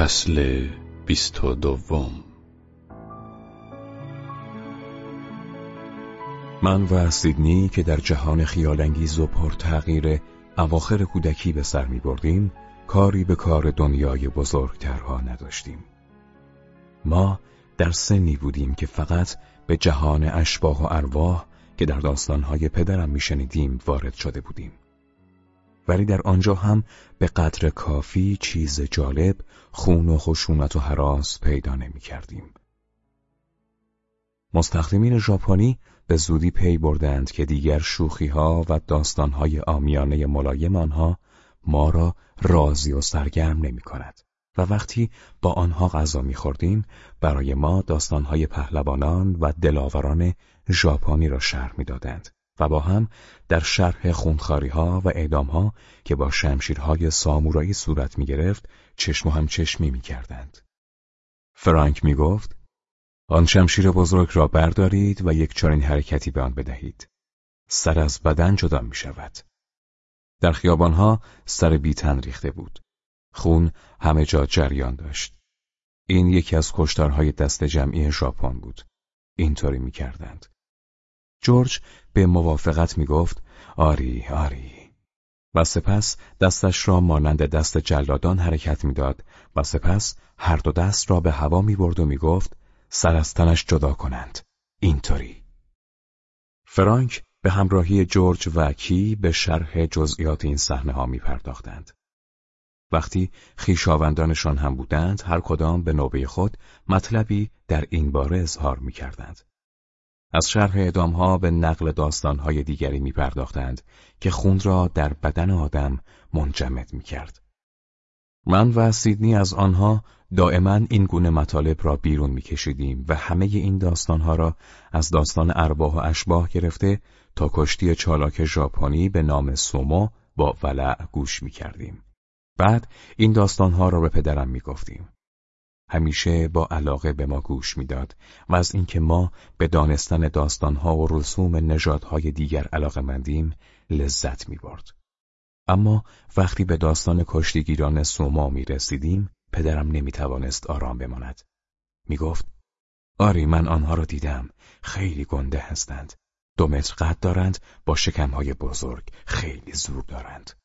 فصل بیست و دوم. من و سیدنی که در جهان خیالانگیز و پرتغییر اواخر کودکی به سر می بردیم کاری به کار دنیای بزرگترها نداشتیم. ما در سنی بودیم که فقط به جهان اشباه و ارواح که در داستانهای پدرم میشنیدیم وارد شده بودیم. ولی در آنجا هم به قدر کافی چیز جالب خون و خشونت و حراس پیدا نمی کردیم. مستخدمین ژاپنی به زودی پی بردند که دیگر شوخی ها و داستان های آمیانه ملایم آنها ما را راضی و سرگرم نمی کند. و وقتی با آنها غذا میخوردیم برای ما داستانهای پهلوانان و دلاوران ژاپنی را شرح می‌دادند و با هم در شرح خونخاری ها و اعدام ها که با شمشیرهای سامورایی صورت می گرفت چشم و هم چشمی می کردند. فرانک می گفت آن شمشیر بزرگ را بردارید و یک چنین حرکتی به آن بدهید. سر از بدن جدا می شود. در خیابانها سر بیتن ریخته بود. خون همه جا جریان داشت. این یکی از کشتارهای دست جمعی ژاپن بود. اینطوری می کردند. جورج به موافقت می گفت آری آری و سپس دستش را مانند دست جلادان حرکت می‌داد و سپس هر دو دست را به هوا می برد و می گفت سر از تنش جدا کنند اینطوری فرانک به همراهی جورج و کی به شرح جزئیات این صحنه ها می پرداختند. وقتی خیشاوندانشان هم بودند هر کدام به نوبه خود مطلبی در این باره اظهار می کردند. از شرح ادامها به نقل داستانهای دیگری می پرداختند که خون را در بدن آدم منجمد می کرد. من و سیدنی از آنها دائما این گونه مطالب را بیرون می کشیدیم و همه این داستانها را از داستان ارباه و اشباه گرفته تا کشتی چالاک ژاپنی به نام سومو با ولع گوش می کردیم. بعد این داستانها را به پدرم می گفتیم. همیشه با علاقه به ما گوش می‌داد و از اینکه ما به دانستن داستانها و رسوم نژادهای دیگر علاقه مندیم لذت می برد. اما وقتی به داستان کشتیگیران سوما می رسیدیم پدرم نمی توانست آرام بماند. می گفت آری من آنها را دیدم خیلی گنده هستند. دو متر قد دارند با شکمهای بزرگ خیلی زور دارند.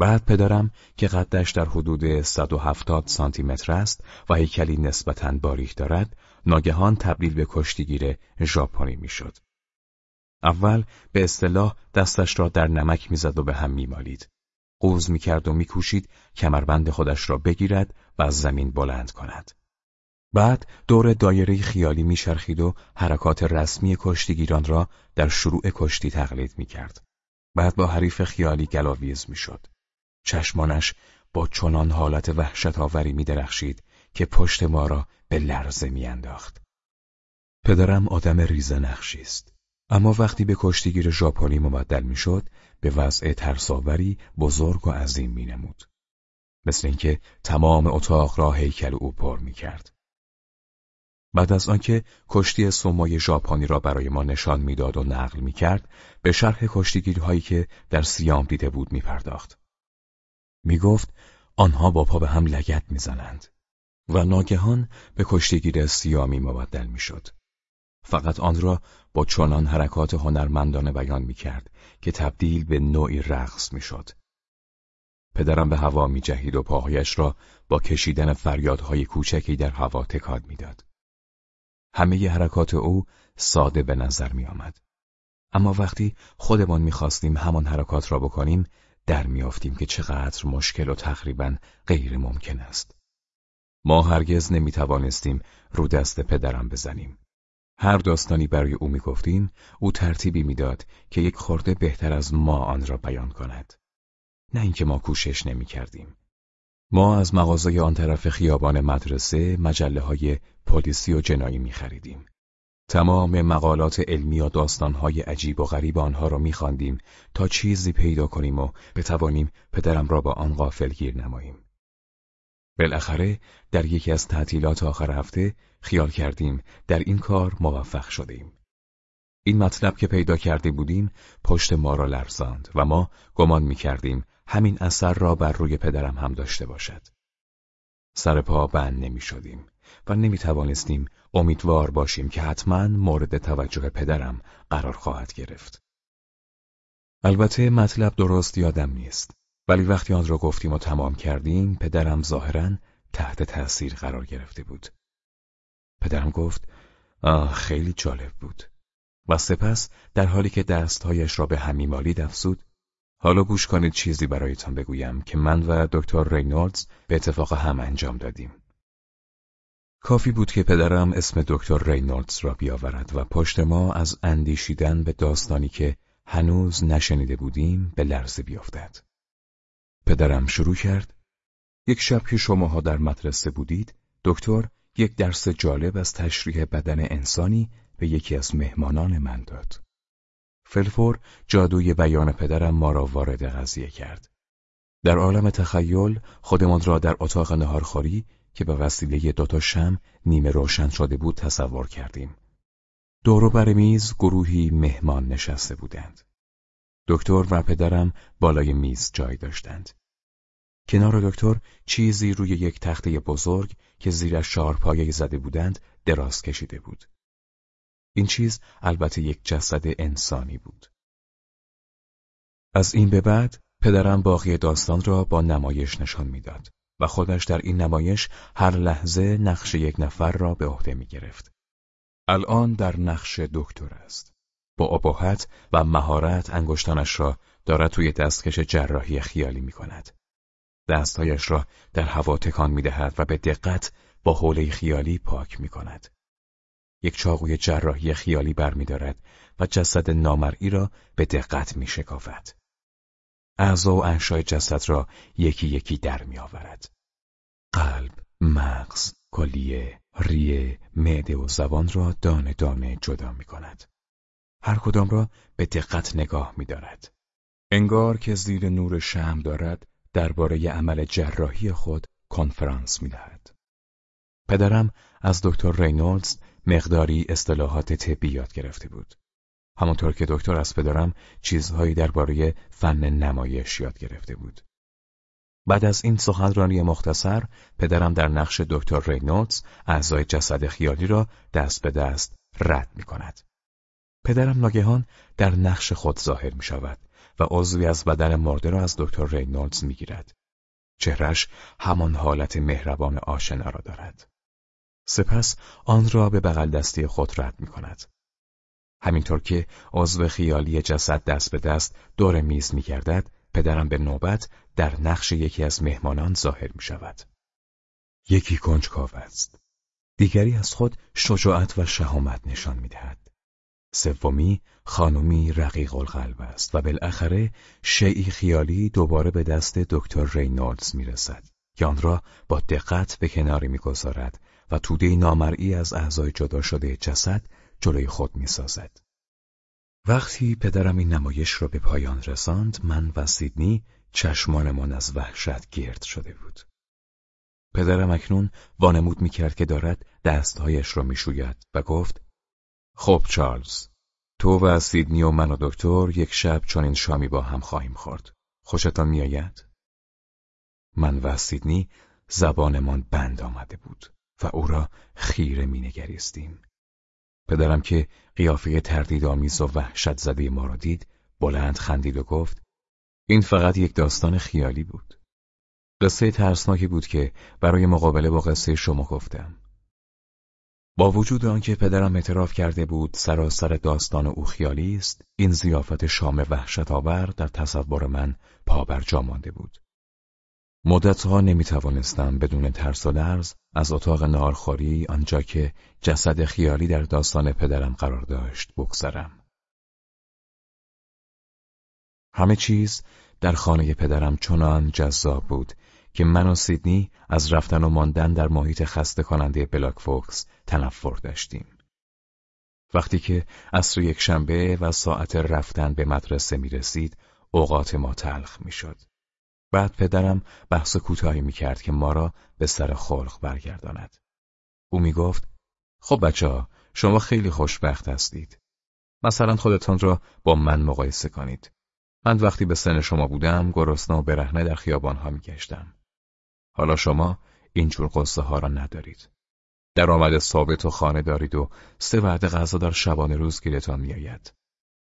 بعد پدرم که قدش در حدود 170 سانتی متر است و هیکلی نسبتاً باریک دارد، ناگهان تبدیل به کشتیگیر ژاپنی می‌شد. اول به اصطلاح دستش را در نمک می‌زد و به هم میمالید. قوز می‌کرد و میکوشید کمربند خودش را بگیرد و از زمین بلند کند. بعد دور دایره خیالی میچرخید و حرکات رسمی کشتیگیران را در شروع کشتی تقلید می‌کرد. بعد با حریف خیالی گلاویز می‌شد. چشمانش با چنان حالت وحشت آوری می درخشید که پشت ما را به لرزه می انداخت. پدرم آدم ریزه است. اما وقتی به کشتیگیر ژاپنی مبدل می‌شد به وضع ترساوری بزرگ و عظیم می نمود. مثل اینکه تمام اتاق را هیکل او پر می کرد. بعد از آنکه کشتی سومای ژاپنی را برای ما نشان می‌داد و نقل می کرد به شرح کشتیگیرهایی که در سیام دیده بود می پرداخت. می گفت آنها با پا به هم لگت می‌زنند و ناگهان به کشتیگیر سیامی مبدل می‌شد. فقط آن را با چنان حرکات هنرمندانه بیان می کرد که تبدیل به نوعی رقص می‌شد. پدرم به هوا می جهید و پاهایش را با کشیدن فریادهای کوچکی در هوا تکاد می‌داد. همه ی حرکات او ساده به نظر می آمد. اما وقتی خودمان می‌خواستیم همان حرکات را بکنیم در میافتیم که چقدر مشکل و تقریبا غیر ممکن است. ما هرگز نمی توانستیم رو دست پدرم بزنیم. هر داستانی برای او می گفتیم، او ترتیبی می‌داد که یک خورده بهتر از ما آن را بیان کند. نه اینکه ما کوشش نمی کردیم. ما از مغازه آن طرف خیابان مدرسه مجله های پلیسی و جنایی می خریدیم. تمام مقالات علمی و داستانهای عجیب و غریب آنها را میخواندیم تا چیزی پیدا کنیم و بتوانیم پدرم را با آن غافل گیر نماییم. بالاخره در یکی از تعطیلات آخر هفته خیال کردیم در این کار موفق شدیم. این مطلب که پیدا کرده بودیم پشت ما را لرزاند و ما گمان می‌کردیم همین اثر را بر روی پدرم هم داشته باشد. سر پا بند نمی شدیم و نمی توانستیم امیدوار باشیم که حتما مورد توجه پدرم قرار خواهد گرفت. البته مطلب درست یادم نیست ولی وقتی آن را گفتیم و تمام کردیم پدرم ظاهرا تحت تأثیر قرار گرفته بود. پدرم گفت آه خیلی جالب بود و سپس در حالی که دستهایش را به هم می‌مالید افزود حالا گوش کنید چیزی برایتان بگویم که من و دکتر رینولدز به اتفاق هم انجام دادیم. کافی بود که پدرم اسم دکتر رینولدز را بیاورد و پشت ما از اندیشیدن به داستانی که هنوز نشنیده بودیم به لرزه بیافتد. پدرم شروع کرد یک شب که شماها در مدرسه بودید دکتر یک درس جالب از تشریح بدن انسانی به یکی از مهمانان من داد. فلفور جادوی بیان پدرم ما را وارد قضیه کرد. در عالم تخیل خودمان را در اتاق نهارخوری که به وسیله دوتا شم نیمه روشن شده بود تصور کردیم. دورو بر میز گروهی مهمان نشسته بودند. دکتر و پدرم بالای میز جای داشتند. کنار دکتر چیزی روی یک تخته بزرگ که زیرش شارپایه زده بودند دراز کشیده بود. این چیز البته یک جسد انسانی بود. از این به بعد پدرم باقی داستان را با نمایش نشان می‌داد و خودش در این نمایش هر لحظه نقش یک نفر را به عهده می گرفت. الان در نقش دکتر است. با ابهت و مهارت انگشتانش را دارد توی دستکش جراحی خیالی می کند. دستهایش را در هوا تکان می دهد و به دقت با حوله خیالی پاک می کند. یک چاقوی جراحی خیالی برمیدارد و جسد نامرئی را به دقت می شکافد. اعضا و انشای جسد را یکی یکی در می آورد. قلب، مغز، کلیه، ریه، معده و زبان را دانه دانه جدا می کند. هر کدام را به دقت نگاه می دارد. انگار که زیر نور شم دارد درباره عمل جراحی خود کنفرانس می دهد. پدرم از دکتر رینولدز مقداری اصطلاحات طبی یاد گرفته بود. همانطور که دکتر از پدرم چیزهایی درباره فن نمایش یاد گرفته بود. بعد از این سخنرانی مختصر پدرم در نقش دکتر رینولدز اعضای جسد خیالی را دست به دست رد می کند. پدرم ناگهان در نقش خود ظاهر می شود و عضوی از بدن مرده را از دکتر رینولدز می گیرد. چهرش همان حالت مهربان آشنا را دارد. سپس آن را به بغل دستی خود رد می کند. همینطور که عضو خیالی جسد دست به دست دور میز می گردد، پدرم به نوبت در نقش یکی از مهمانان ظاهر می شود. یکی کنجکاو است. دیگری از خود شجاعت و شهامت نشان می دهد. سومی خانمی رقیق القلب است و بالاخره شیعی خیالی دوباره به دست دکتر رینولدز می رسد که آن را با دقت به کناری می‌گذارد و توده نامرئی از اعضای جدا شده جسد جلوی خود می‌سازد. وقتی پدرم این نمایش را به پایان رساند من و سیدنی چشمانمان از وحشت گرد شده بود. پدرم اکنون وانمود می‌کرد که دارد دستهایش را می‌شوید و گفت خب چارلز تو و سیدنی و من و دکتر یک شب چنین شامی با هم خواهیم خورد. خوشتان میآید؟ من و سیدنی زبانمان بند آمده بود. و او را خیره مینگریستیم. پدرم که قیافه تردیدآمیز و وحشت زده ما را دید بلند خندید و گفت این فقط یک داستان خیالی بود. قصه ترسناکی بود که برای مقابله با قصه شما گفتم. با وجود آنکه پدرم اعتراف کرده بود سراسر داستان او خیالی است، این زیافت شام وحشت آور در تصور من پا جا مانده بود. مدتها نمی توانستم بدون ترس و لرز از اتاق نارخوری آنجا که جسد خیالی در داستان پدرم قرار داشت بگذرم. همه چیز در خانه پدرم چنان جذاب بود که من و سیدنی از رفتن و ماندن در محیط خسته کننده بلاک فوکس تنفر داشتیم. وقتی که عصر یک شنبه و ساعت رفتن به مدرسه می رسید، اوقات ما تلخ می شد. بعد پدرم بحث کوتاهی می‌کرد که ما را به سر خلق برگرداند. او می‌گفت خب بچه ها شما خیلی خوشبخت هستید. مثلا خودتان را با من مقایسه کنید. من وقتی به سن شما بودم گرسنه و برهنه در خیابانها میگشتم. حالا شما اینجور قصه ها را ندارید. درآمد ثابت و خانه دارید و سه وعده غذا در شبانه روز گیرتان میآید.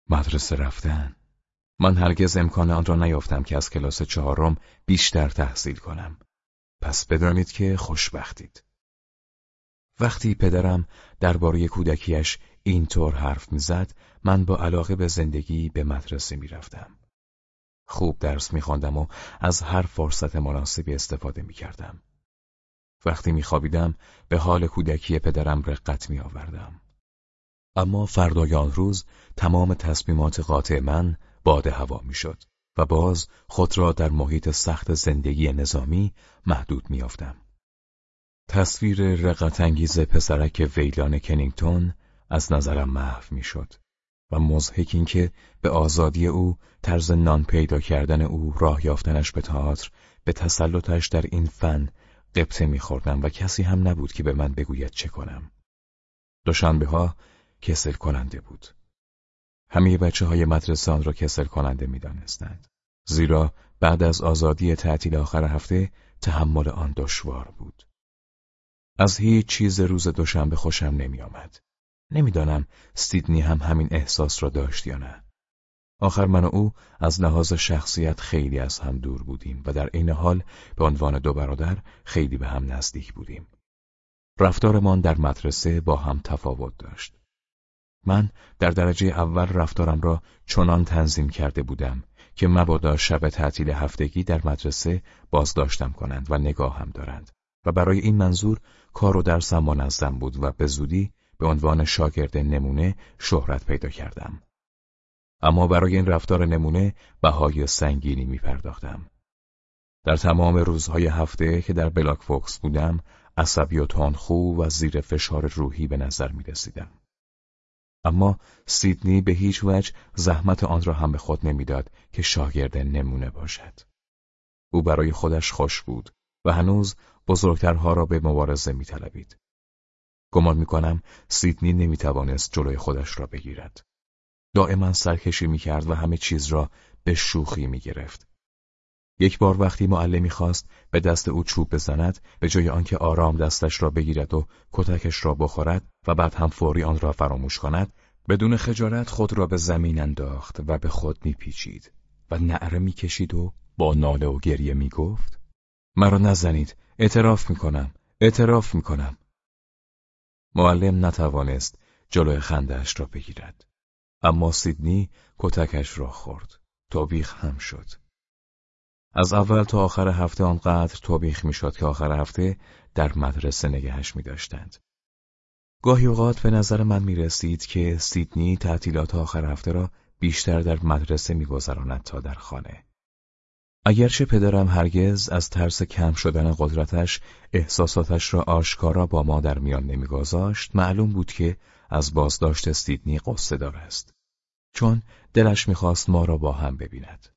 مدرسه رفتن من هرگز امکان آن را نیافتم که از کلاس چهارم بیشتر تحصیل کنم. پس بدانید که خوشبختید. وقتی پدرم درباره کودکیش اینطور حرف می‌زد من با علاقه به زندگی به مدرسه می‌رفتم. خوب درس میخواندم و از هر فرصت مناسبی استفاده می‌کردم. وقتی میخوابیدم به حال کودکی پدرم رقت میآوردم. اما فردای آن روز تمام تصمیمات قاطع من باد هوا می‌شد و باز خود را در محیط سخت زندگی نظامی محدود میافتم. تصویر رقت انگیز پسرک ویلان کنینگتون از نظرم محو می‌شد و مزهک این که به آزادی او طرز نان پیدا کردن او راه یافتنش به تئاتر به تسلطش در این فن قبطه میخوردم و کسی هم نبود که به من بگوید چه کنم. دوشنبه ها کسل کننده بود. همه بچه های مدرسه آن را کسل کننده می دانستند. زیرا بعد از آزادی تعطیل آخر هفته تحمل آن دشوار بود. از هیچ چیز روز دوشنبه خوشم نمی آمد. نمی‌دانم سیدنی هم همین احساس را داشت یا نه. آخر من و او از لحاظ شخصیت خیلی از هم دور بودیم و در عین حال به عنوان دو برادر خیلی به هم نزدیک بودیم. رفتارمان در مدرسه با هم تفاوت داشت. من در درجه اول رفتارم را چنان تنظیم کرده بودم که مبادا شب تعطیل هفتگی در مدرسه بازداشتم کنند و نگاهم دارند و برای این منظور کار و درسم منظم بود و به زودی به عنوان شاگرد نمونه شهرت پیدا کردم. اما برای این رفتار نمونه بهای سنگینی می پرداختم. در تمام روزهای هفته که در بلاک فوکس بودم عصبی و تانخو و زیر فشار روحی به نظر می رسیدم. اما سیدنی به هیچ وجه زحمت آن را هم به خود نمی‌داد که شاگرد نمونه باشد. او برای خودش خوش بود و هنوز بزرگترها را به مبارزه می طلبید. گمان می کنم سیدنی نمی توانست جلوی خودش را بگیرد. دائما سرکشی می کرد و همه چیز را به شوخی می گرفت. یک بار وقتی معلمی خواست به دست او چوب بزند به جای آنکه آرام دستش را بگیرد و کتکش را بخورد و بعد هم فوری آن را فراموش کند بدون خجالت خود را به زمین انداخت و به خود میپیچید و نعره می‌کشید و با ناله و گریه می‌گفت مرا نزنید اعتراف می‌کنم اعتراف می‌کنم. معلم نتوانست جلوی خندهاش را بگیرد اما سیدنی کتکش را خورد توبیخ هم شد. از اول تا آخر هفته آنقدر توبیخ می‌شد که آخر هفته در مدرسه نگهش می داشتند. گاهی اوقات به نظر من می رسید که سیدنی تعطیلات آخر هفته را بیشتر در مدرسه میگذراند تا در خانه. اگرچه پدرم هرگز از ترس کم شدن قدرتش احساساتش را آشکارا با ما در میان نمیگذاشت معلوم بود که از بازداشت سیدنی قصه دار است چون دلش می‌خواست ما را با هم ببیند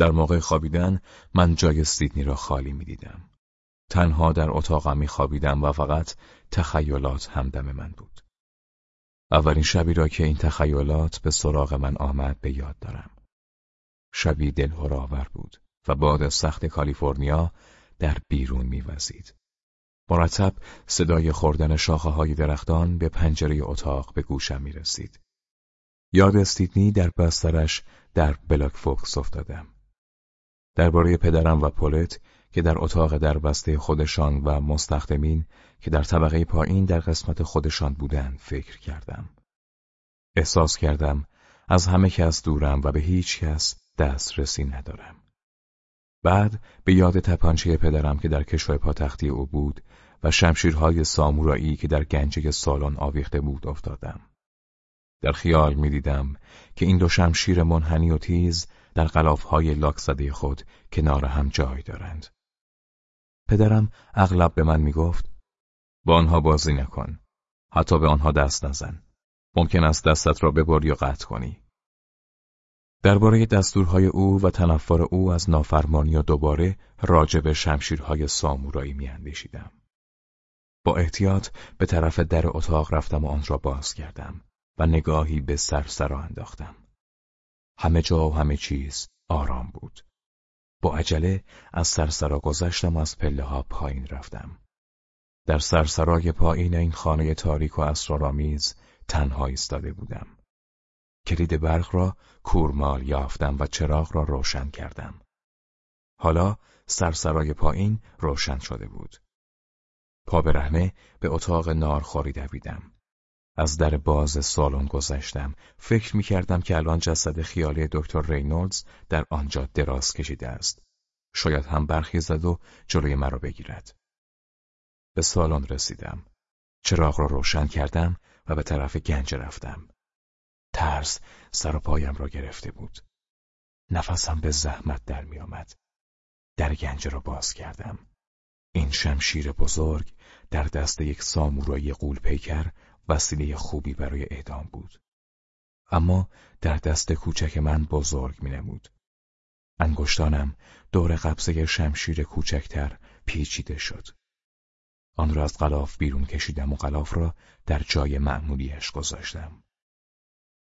در موقع خوابیدن من جای سیدنی را خالی می‌دیدم تنها در اتاقم میخوابیدم و فقط تخیلات همدم من بود اولین شبی را که این تخیلات به سراغ من آمد به یاد دارم شبی دلهرآور بود و باد سخت کالیفرنیا در بیرون میوزید. مرتب صدای خوردن شاخه های درختان به پنجره اتاق به گوشم می رسید. یاد استیدنی در بسترش در بلاک فوکس افتادم. درباره پدرم و پولت که در اتاق در بسته خودشان و مستخدمین که در طبقه پایین در قسمت خودشان بودند فکر کردم. احساس کردم از همه کس دورم و به هیچ کس دسترسی ندارم. بعد به یاد تپانچه پدرم که در کشوی پاتختی او بود و شمشیرهای سامورایی که در گنجه سالن آویخته بود افتادم. در خیال می‌دیدم که این دو شمشیر منحنی و تیز در غلافهای لاک زده خود کنار هم جای دارند. پدرم اغلب به من می‌گفت با آنها بازی نکن. حتی به آنها دست نزن. ممکن است دستت را ببری و قطع کنی. درباره دستورهای او و تنفر او از نافرمانی و دوباره راجع شمشیرهای سامورایی میاندیشیدم. با احتیاط به طرف در اتاق رفتم و آن را باز کردم و نگاهی به سر سر انداختم. همه جا و همه چیز آرام بود. با عجله از سرسرا گذشتم و از پله ها پایین رفتم. در سرسرای پایین این خانه تاریک و اسرارآمیز تنها ایستاده بودم. کلید برق را کورمال یافتم و چراغ را روشن کردم. حالا سرسرای پایین روشن شده بود. پا برهنه به اتاق نارخوری دویدم. از در باز سالن گذشتم. فکر می کردم که الان جسد خیالی دکتر رینولدز در آنجا دراز کشیده است. شاید هم برخیزد و جلوی مرا بگیرد. به سالن رسیدم. چراغ را روشن کردم و به طرف گنج رفتم. ترس سر و پایم را گرفته بود. نفسم به زحمت در می آمد. در گنج را باز کردم. این شمشیر بزرگ در دست یک سامورایی قول پیکر وسیله خوبی برای اعدام بود. اما در دست کوچک من بزرگ می نمود. انگشتانم دور قبضه شمشیر کوچکتر پیچیده شد. آن را از غلاف بیرون کشیدم و غلاف را در جای معمولیش گذاشتم.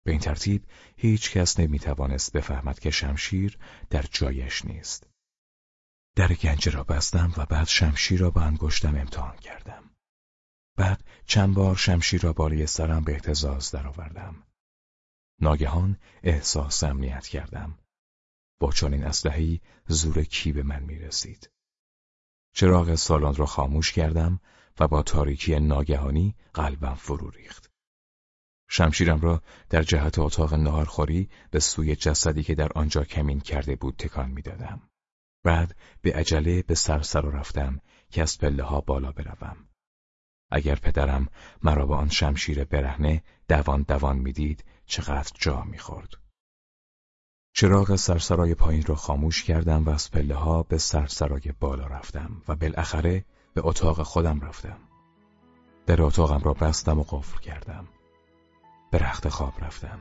به این ترتیب هیچ کس نمی توانست بفهمد که شمشیر در جایش نیست. در گنج را بستم و بعد شمشیر را با انگشتم امتحان کردم. بعد چند بار شمشیر را بالای سرم به احتزاز درآوردم. ناگهان احساس امنیت کردم. با چنین اسلحه‌ای زور کی به من می رسید. چراغ سالن را خاموش کردم و با تاریکی ناگهانی قلبم فرو ریخت. شمشیرم را در جهت اتاق نهارخوری به سوی جسدی که در آنجا کمین کرده بود تکان می‌دادم. بعد به عجله به سرسر رفتم که از پله ها بالا بروم. اگر پدرم مرا با آن شمشیر برهنه دوان دوان می‌دید چقدر جا می‌خورد. چراغ سرسرای پایین را خاموش کردم و از پله ها به سرسرای بالا رفتم و بالاخره به اتاق خودم رفتم. در اتاقم را بستم و قفل کردم. به رخت خواب رفتم.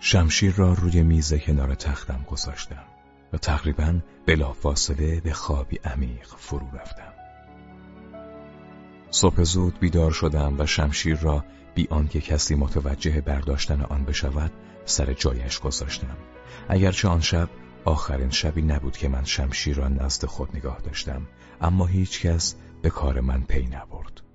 شمشیر را روی میز کنار تختم گذاشتم و تقریبا بلافاصله به خوابی عمیق فرو رفتم. صبح زود بیدار شدم و شمشیر را بی آنکه کسی متوجه برداشتن آن بشود سر جایش گذاشتم. اگرچه آن شب آخرین شبی نبود که من شمشیر را نزد خود نگاه داشتم اما هیچ کس به کار من پی نبرد.